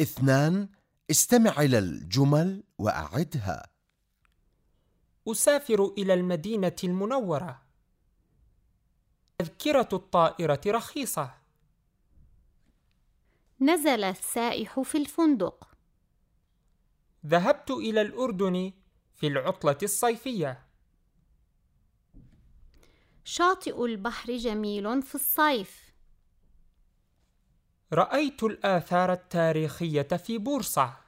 اثنان استمع إلى الجمل وأعدها أسافر إلى المدينة المنورة. تذكرة الطائرة رخيصة. نزل السائح في الفندق ذهبت إلى الأردن في العطلة الصيفية. شاطئ البحر جميل في الصيف رأيت الآثار التاريخية في بورصة.